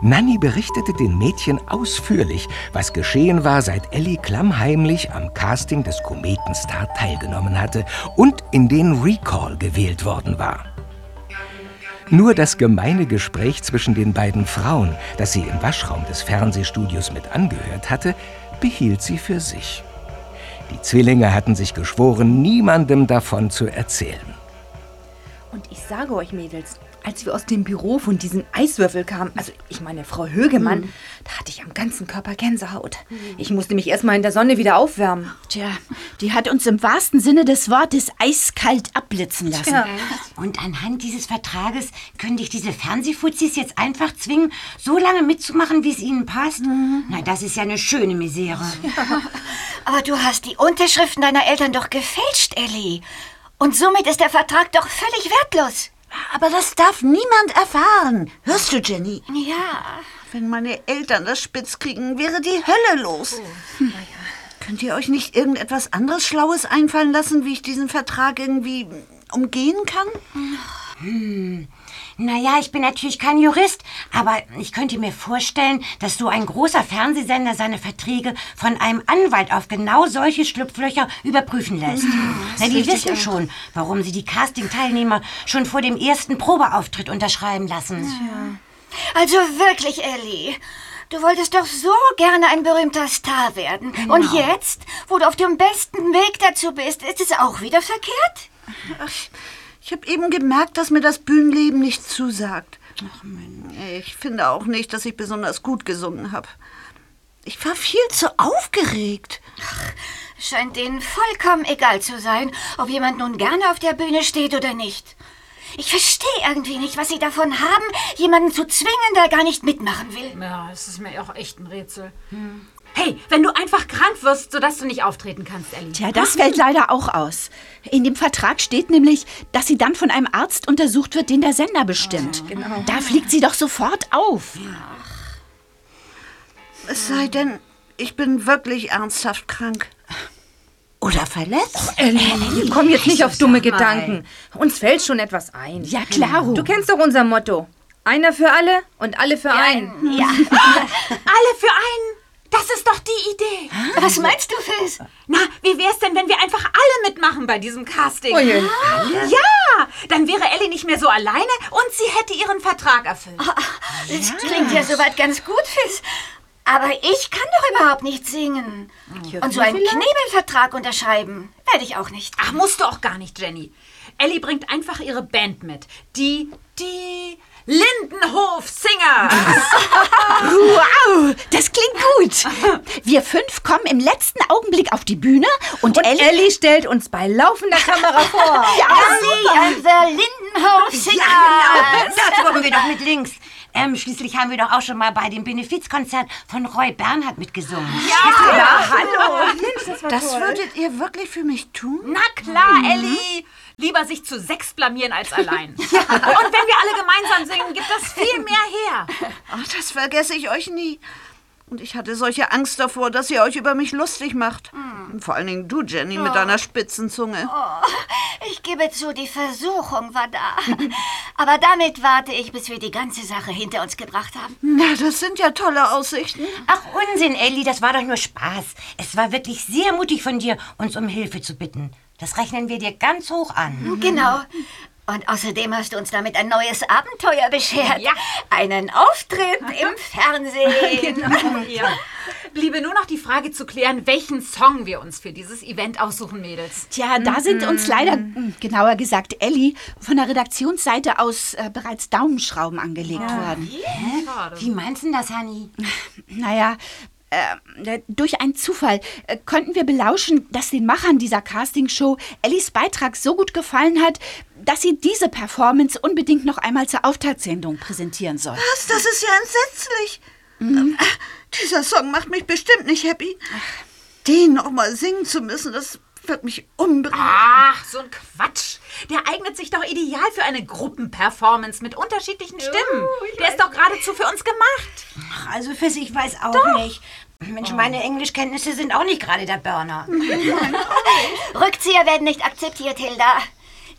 Nanni berichtete den Mädchen ausführlich, was geschehen war, seit Ellie klammheimlich am Casting des Kometenstar teilgenommen hatte und in den Recall gewählt worden war. Nur das gemeine Gespräch zwischen den beiden Frauen, das sie im Waschraum des Fernsehstudios mit angehört hatte, behielt sie für sich. Die Zwillinge hatten sich geschworen, niemandem davon zu erzählen. Und ich sage euch, Mädels, als wir aus dem Büro von diesen Eiswürfel kamen, also ich meine Frau Högemann, Mhm. da hatte ich am ganzen Körper Gänsehaut. Ich musste mich erstmal in der Sonne wieder aufwärmen. Tja, die hat uns im wahrsten Sinne des Wortes eiskalt abblitzen lassen. Ja. Und anhand dieses Vertrages können dich diese Fernsehfuzis jetzt einfach zwingen, so lange mitzumachen, wie es ihnen passt? Na, das ist ja eine schöne Misere. Aber du hast die Unterschriften deiner Eltern doch gefälscht, Ellie. Und somit ist der Vertrag doch völlig wertlos. Aber das darf niemand erfahren. Hörst du, Jenny? Ja. Wenn meine Eltern das spitz kriegen, wäre die Hölle los. Könnt ihr euch nicht irgendetwas anderes Schlaues einfallen lassen, wie ich diesen Vertrag irgendwie umgehen kann? Hm. Naja, ich bin natürlich kein Jurist, aber ich könnte mir vorstellen, dass so ein großer Fernsehsender seine Verträge von einem Anwalt auf genau solche Schlupflöcher überprüfen lässt. Na, die wissen ja. schon, warum sie die Casting-Teilnehmer schon vor dem ersten Probeauftritt unterschreiben lassen. Also wirklich, Ellie. Du wolltest doch so gerne ein berühmter Star werden. Und Genau. jetzt, wo du auf dem besten Weg dazu bist, ist es auch wieder verkehrt? Ach, ich habe eben gemerkt, dass mir das Bühnenleben nicht zusagt. Ich finde auch nicht, dass ich besonders gut gesungen habe. Ich war viel zu aufgeregt. Scheint denen vollkommen egal zu sein, ob jemand nun gerne auf der Bühne steht oder nicht. Ich verstehe irgendwie nicht, was sie davon haben, jemanden zu zwingen, der gar nicht mitmachen will. Ja, es ist mir auch echt ein Rätsel. Hey, wenn du einfach krank wirst, sodass du nicht auftreten kannst, Ellie. Tja, das fällt leider auch aus. In dem Vertrag steht nämlich, dass sie dann von einem Arzt untersucht wird, den der Sender bestimmt. genau. Da fliegt sie doch sofort auf. Es sei denn, ich bin wirklich ernsthaft krank. Oder verletzt? Ellie, komm jetzt nicht auf dumme Gedanken. Uns fällt schon etwas ein. Ja, klaro. Du kennst doch unser Motto. Einer für alle und alle für einen. Ja. Alle für einen? Das ist doch die Idee. Was meinst du, Fizz? Na, wie wär's denn, wenn wir einfach alle mitmachen bei diesem Casting? Oh je. Ja, dann wäre Ellie nicht mehr so alleine und sie hätte ihren Vertrag erfüllt. Das klingt ja soweit ganz gut, Fizz. Aber ich kann doch überhaupt nicht singen. Und so einen? Knebelvertrag unterschreiben werde ich auch nicht. Ach, musst du auch gar nicht, Jenny. Ellie bringt einfach ihre Band mit. Die, die Lindenhof Singers. Wow, das klingt gut. Wir fünf kommen im letzten Augenblick auf die Bühne und, Und Ellie... Ellie stellt uns bei laufender Kamera vor. Ja, Ellie the Lindenhof Singers. Ja, genau. Das wollen wir doch mit links. Ähm, schließlich haben wir doch auch schon mal bei dem Benefizkonzert von Roy Bernhard mitgesungen. Ja, hallo. Das würdet ihr wirklich für mich tun? Na klar, Ellie. Lieber sich zu sechs blamieren als allein. Und wenn wir alle gemeinsam singen, gibt das viel mehr her. Ach, das vergesse ich euch nie. Und ich hatte solche Angst davor, dass ihr euch über mich lustig macht. Und Vor allen Dingen du, Jenny, mit deiner spitzen Zunge. Oh, ich gebe zu, die Versuchung war da. Aber damit warte ich, bis wir die ganze Sache hinter uns gebracht haben. Na, das sind ja tolle Aussichten. Ach, Unsinn, Ellie, das war doch nur Spaß. Es war wirklich sehr mutig von dir, uns um Hilfe zu bitten. Das rechnen wir dir ganz hoch an. Genau. Und außerdem hast du uns damit ein neues Abenteuer beschert. Ja. Einen Auftritt im Fernsehen. Genau. Ja. Bliebe nur noch die Frage zu klären, welchen Song wir uns für dieses Event aussuchen, Mädels. Tja, da sind uns leider, hm, genauer gesagt Ellie, von der Redaktionsseite aus äh, bereits Daumenschrauben angelegt worden. Wie meinst du das, Hanni? Naja, äh, durch einen Zufall äh, konnten wir belauschen, dass den Machern dieser Castingshow Ellies Beitrag so gut gefallen hat, dass sie diese Performance unbedingt noch einmal zur Auftaktsendung präsentieren soll. Was? Das ist ja entsetzlich. Äh, Dieser Song macht mich bestimmt nicht happy. Den noch mal singen zu müssen, das wird mich umbringen. Ach, so ein Quatsch. Der eignet sich doch ideal für eine Gruppenperformance mit unterschiedlichen Stimmen. Der ist doch geradezu für uns gemacht. Also, Fiss, ich weiß auch nicht. Mensch, meine Englischkenntnisse sind auch nicht gerade der Burner. Rückzieher werden nicht akzeptiert, Hilda.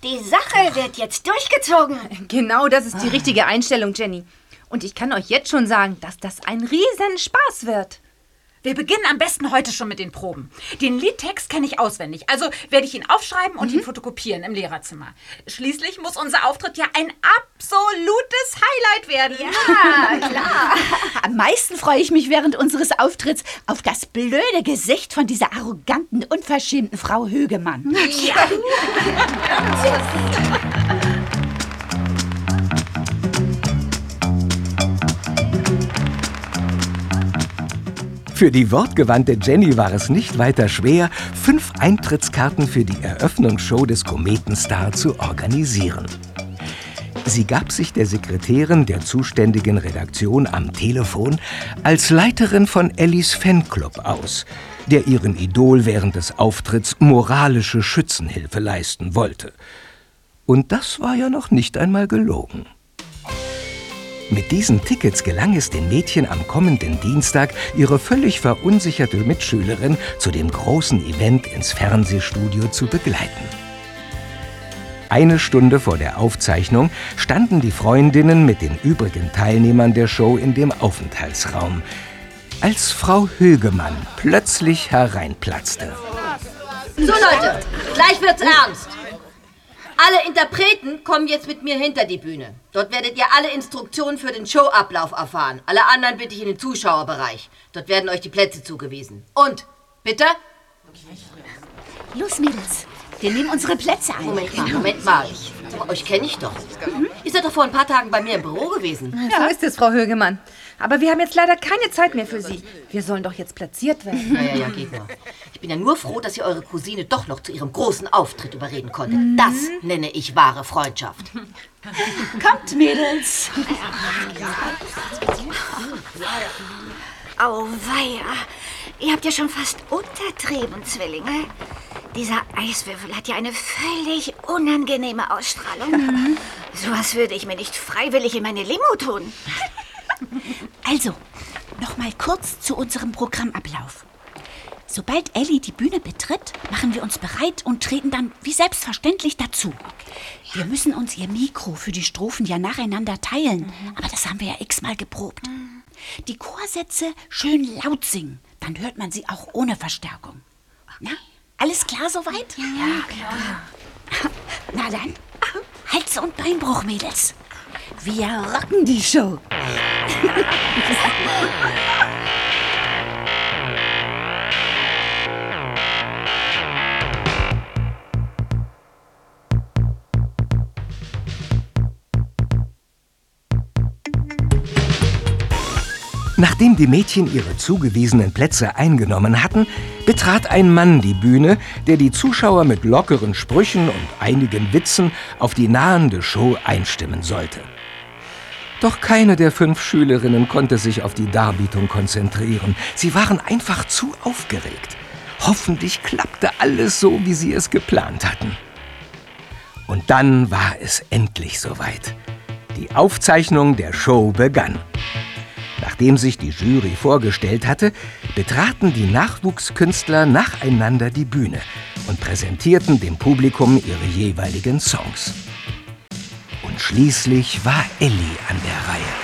Die Sache wird jetzt durchgezogen. Genau, das ist die richtige Einstellung, Jenny. Und ich kann euch jetzt schon sagen, dass das ein riesen Spaß wird. Wir beginnen am besten heute schon mit den Proben. Den Liedtext kenne ich auswendig, also werde ich ihn aufschreiben und ihn fotokopieren im Lehrerzimmer. Schließlich muss unser Auftritt ja ein absolutes Highlight werden. Ja, klar. Am meisten freue ich mich während unseres Auftritts auf das blöde Gesicht von dieser arroganten, unverschämten Frau Högemann. Ja. Für die wortgewandte Jenny war es nicht weiter schwer, fünf Eintrittskarten für die Eröffnungsshow des Kometenstar zu organisieren. Sie gab sich der Sekretärin der zuständigen Redaktion am Telefon als Leiterin von Ellis Fanclub aus, der ihren Idol während des Auftritts moralische Schützenhilfe leisten wollte. Und das war ja noch nicht einmal gelogen. Mit diesen Tickets gelang es den Mädchen am kommenden Dienstag, ihre völlig verunsicherte Mitschülerin zu dem großen Event ins Fernsehstudio zu begleiten. Eine Stunde vor der Aufzeichnung standen die Freundinnen mit den übrigen Teilnehmern der Show in dem Aufenthaltsraum, als Frau Högemann plötzlich hereinplatzte. So Leute, gleich wird's ernst. Alle Interpreten kommen jetzt mit mir hinter die Bühne. Dort werdet ihr alle Instruktionen für den Showablauf erfahren. Alle anderen bitte ich in den Zuschauerbereich. Dort werden euch die Plätze zugewiesen. Und, bitte? Los, Mädels. Wir nehmen unsere Plätze ein. Moment mal, Moment mal. Euch kenne ich doch. Ihr seid doch vor ein paar Tagen bei mir im Büro gewesen. So ist es, Frau Högemann. Aber wir haben jetzt leider keine Zeit mehr für Sie. Wir sollen doch jetzt platziert werden. Ja, ja, ja, geht nur. Ich bin ja nur froh, dass ihr eure Cousine doch noch zu ihrem großen Auftritt überreden konntet. Das nenne ich wahre Freundschaft. Kommt, Mädels. Auweia. Ihr habt ja schon fast untertrieben, Zwillinge. Dieser Eiswürfel hat ja eine völlig unangenehme Ausstrahlung. Mhm. Sowas würde ich mir nicht freiwillig in meine Limo tun. Also, noch mal kurz zu unserem Programmablauf. Sobald Ellie die Bühne betritt, machen wir uns bereit und treten dann wie selbstverständlich dazu. Wir müssen uns ihr Mikro für die Strophen ja nacheinander teilen, aber das haben wir ja x-mal geprobt. Die Chorsätze schön laut singen, dann hört man sie auch ohne Verstärkung. Na, alles klar soweit? Ja, klar. Na dann, Hals- und Beinbruch, Mädels. Wir rocken die Show. Nachdem die Mädchen ihre zugewiesenen Plätze eingenommen hatten, betrat ein Mann die Bühne, der die Zuschauer mit lockeren Sprüchen und einigen Witzen auf die nahende Show einstimmen sollte. Doch keine der fünf Schülerinnen konnte sich auf die Darbietung konzentrieren. Sie waren einfach zu aufgeregt. Hoffentlich klappte alles so, wie sie es geplant hatten. Und dann war es endlich soweit. Die Aufzeichnung der Show begann. Nachdem sich die Jury vorgestellt hatte, betraten die Nachwuchskünstler nacheinander die Bühne und präsentierten dem Publikum ihre jeweiligen Songs. Und schließlich war Ellie an der Reihe.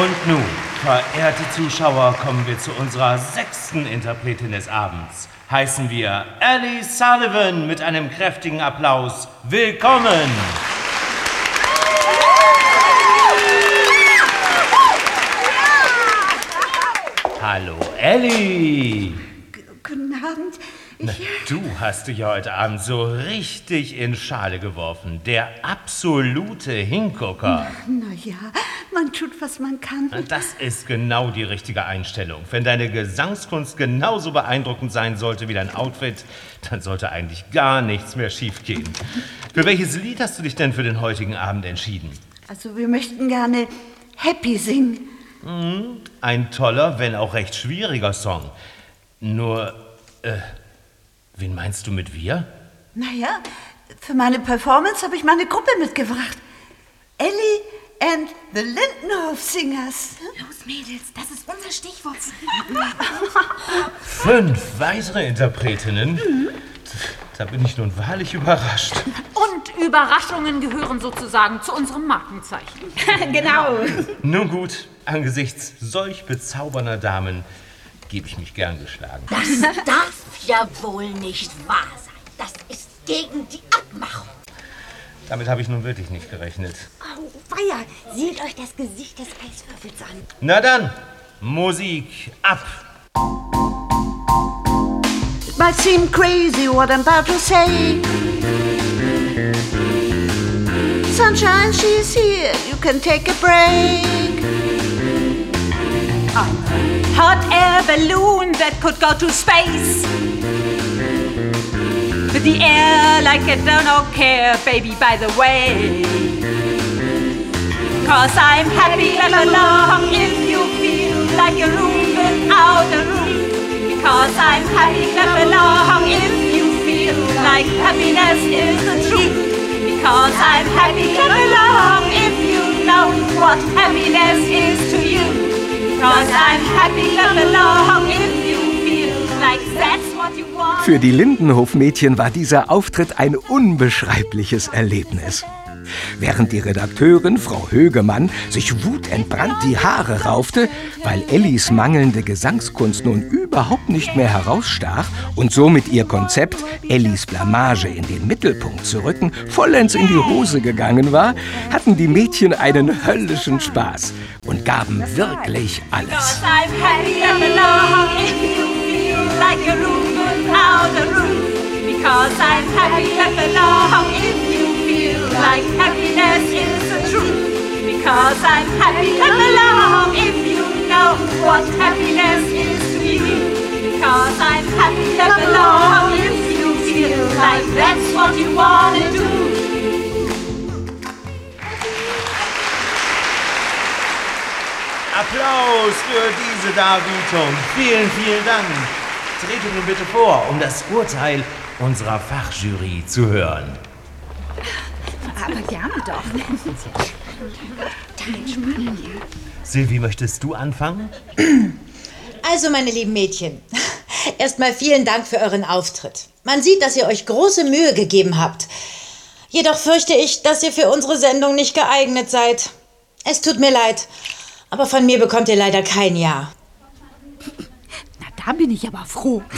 Und nun, verehrte Zuschauer, kommen wir zu unserer sechsten Interpretin des Abends. Heißen wir Ellie Sullivan mit einem kräftigen Applaus. Willkommen! Hallo Ellie! Guten Abend. Na, du hast dich heute Abend so richtig in Schale geworfen. Der absolute Hingucker. Naja, man tut, was man kann. Das ist genau die richtige Einstellung. Wenn deine Gesangskunst genauso beeindruckend sein sollte wie dein Outfit, dann sollte eigentlich gar nichts mehr schiefgehen. Für welches Lied hast du dich denn für den heutigen Abend entschieden? Also, wir möchten gerne Happy singen. Mhm, ein toller, wenn auch recht schwieriger Song. Nur, äh, wen meinst du mit wir? Naja, für meine Performance habe ich meine Gruppe mitgebracht. Ellie and the Lindenhof Singers. Los, Mädels, das ist unser Stichwort. Fünf weitere Interpretinnen? Da bin ich nun wahrlich überrascht. Und Überraschungen gehören sozusagen zu unserem Markenzeichen. genau. Nun gut, angesichts solch bezaubernder Damen gebe ich mich gern geschlagen. Das darf ja wohl nicht wahr sein. Das ist gegen die Abmachung. Damit habe ich nun wirklich nicht gerechnet. Oh, weia, seht euch das Gesicht des Eiswürfels an. Na dann, Musik ab! It might seem crazy what I'm about to say. Sunshine, she's here. You can take a break. Hot air balloon that could go to space. With the air like I don't care, baby, by the way. Cause I'm happy, clap along if you feel like a room without a roof. Because I'm happy, clap along if you feel like happiness is the truth. Because I'm happy, clap along if you know what happiness is Für die Lindenhof-Mädchen war dieser Auftritt ein unbeschreibliches Erlebnis. Während die Redakteurin, Frau Högemann, sich wutentbrannt die Haare raufte, weil Ellis mangelnde Gesangskunst nun überhaupt nicht mehr herausstach und somit ihr Konzept, Ellis Blamage in den Mittelpunkt zu rücken, vollends in die Hose gegangen war, hatten die Mädchen einen höllischen Spaß und gaben wirklich alles. Because I'm happy, clap along if you feel like a room without a roof. Because I'm happy, clap along if you feel like happiness is the truth. Because I'm happy, clap along if you know what happiness is to you. Because I'm happy, clap along if you feel like that's what you wanna do. Applaus für diese Darbietung. Vielen, vielen Dank. Trete nun bitte vor, um das Urteil unserer Fachjury zu hören. Aber gerne doch. Silvi, möchtest du anfangen? Also, meine lieben Mädchen, erstmal vielen Dank für euren Auftritt. Man sieht, dass ihr euch große Mühe gegeben habt. Jedoch fürchte ich, dass ihr für unsere Sendung nicht geeignet seid. Es tut mir leid, aber von mir bekommt ihr leider kein Ja. Da bin ich aber froh.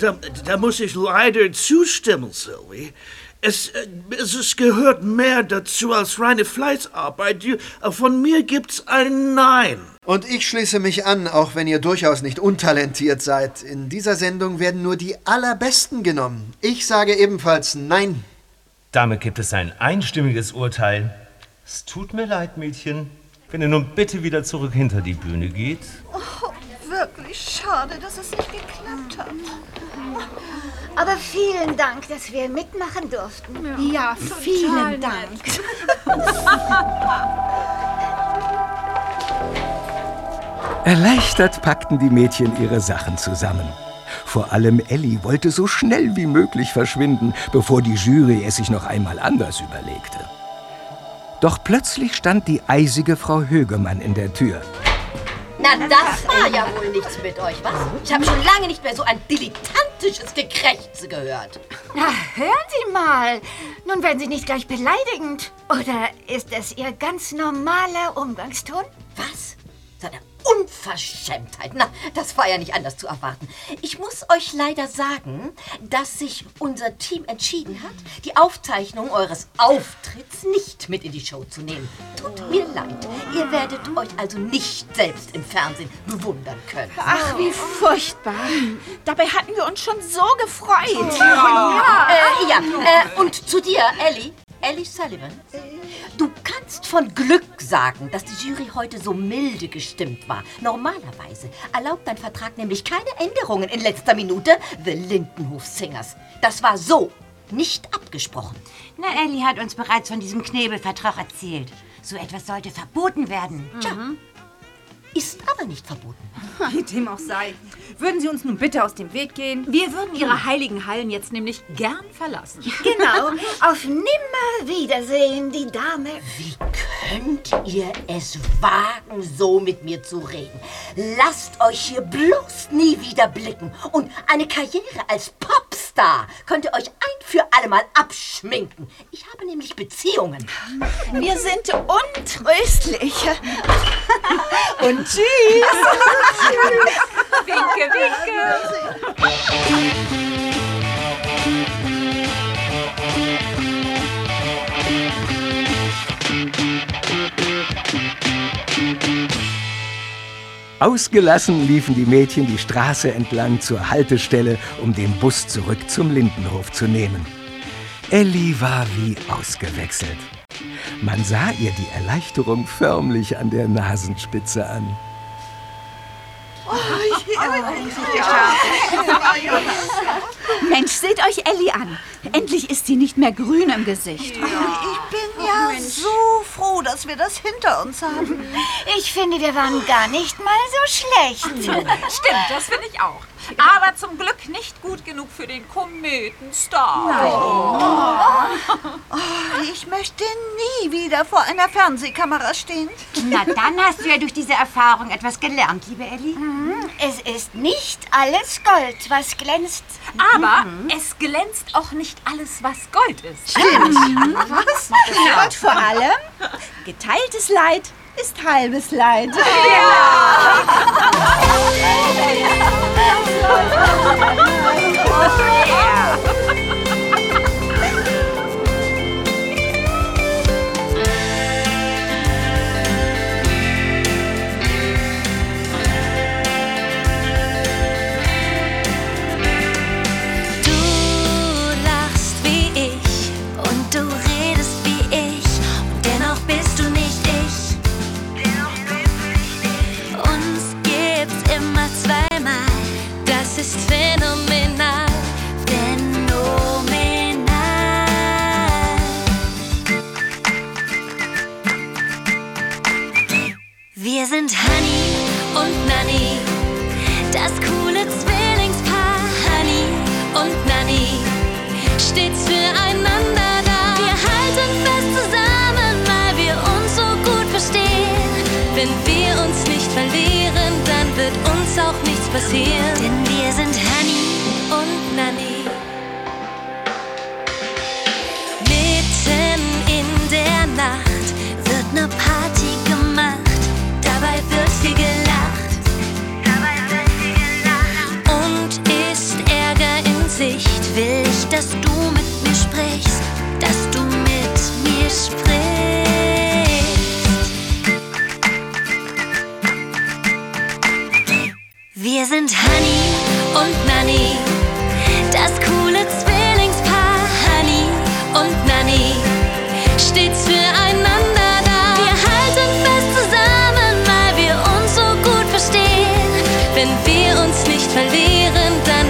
Da, da muss ich leider zustimmen, Sylvie. Es, äh, es, es gehört mehr dazu als reine Fleißarbeit. Äh, Von mir gibt's ein Nein. Und ich schließe mich an, auch wenn ihr durchaus nicht untalentiert seid. In dieser Sendung werden nur die Allerbesten genommen. Ich sage ebenfalls Nein. Damit gibt es ein einstimmiges Urteil. Es tut mir leid, Mädchen. Wenn ihr nun bitte wieder zurück hinter die Bühne geht. Oh, wirklich schade, dass es nicht geklappt hat. Aber vielen Dank, dass wir mitmachen durften. Ja, vielen Dank. Erleichtert packten die Mädchen ihre Sachen zusammen. Vor allem Ellie wollte so schnell wie möglich verschwinden, bevor die Jury es sich noch einmal anders überlegte. Doch plötzlich stand die eisige Frau Högemann in der Tür. Na, das war ja wohl nichts mit euch, was? Ich habe schon lange nicht mehr so ein dilettantisches Gekrächze gehört. Na, hören Sie mal. Nun werden Sie nicht gleich beleidigend. Oder ist es Ihr ganz normaler Umgangston? Was? So eine Unverschämtheit. Na, das war ja nicht anders zu erwarten. Ich muss euch leider sagen, dass sich unser Team entschieden hat, die Aufzeichnung eures Auftritts nicht mit in die Show zu nehmen. Tut mir leid. Ihr werdet euch also nicht selbst im Fernsehen bewundern können. Ach, wie furchtbar. Dabei hatten wir uns schon so gefreut. Ja, äh, ja. Äh, und zu dir, Ellie. Ellie Sullivan. Du kannst von Glück sagen, dass die Jury heute so milde gestimmt war. Normalerweise erlaubt dein Vertrag nämlich keine Änderungen in letzter Minute. The Lindenhof Singers. Das war so nicht abgesprochen. Na, Ellie hat uns bereits von diesem Knebelvertrag erzählt. So etwas sollte verboten werden. Tja, ist aber nicht verboten. Wie dem auch sei. Würden Sie uns nun bitte aus dem Weg gehen? Wir würden Ihre heiligen Hallen jetzt nämlich gern verlassen. Genau. Auf Nimmerwiedersehen, die Dame. Wie könnt ihr es wagen, so mit mir zu reden? Lasst euch hier bloß nie wieder blicken. Und eine Karriere als Popstar Basta! Könnt ihr euch ein für alle Mal abschminken? Ich habe nämlich Beziehungen. Wir sind untröstlich. Und tschüss. Winke, winke. Ausgelassen liefen die Mädchen die Straße entlang zur Haltestelle, um den Bus zurück zum Lindenhof zu nehmen. Elli war wie ausgewechselt. Man sah ihr die Erleichterung förmlich an der Nasenspitze an. Mensch, seht euch Ellie an. Endlich ist sie nicht mehr grün im Gesicht. Ich bin ja so froh, dass wir das hinter uns haben. Ich finde, wir waren gar nicht mal so schlecht. Stimmt, das finde ich auch. Aber zum Glück nicht gut genug für den Kometenstar. Oh, ich möchte nie wieder vor einer Fernsehkamera stehen. Na, dann hast du ja durch diese Erfahrung etwas gelernt, liebe Elli. Mhm. Es ist nicht alles Gold, was glänzt. Aber es glänzt auch nicht alles, was Gold ist. Stimmt. Was? Und vor allem, geteiltes Leid ist halbes Leid. Du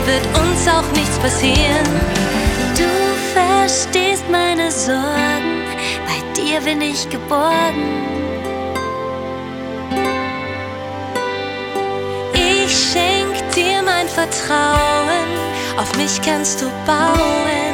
wird uns auch nichts passieren. Du verstehst meine Sorgen, bei dir bin ich geborgen. Ich schenk dir mein Vertrauen, auf mich kannst du bauen.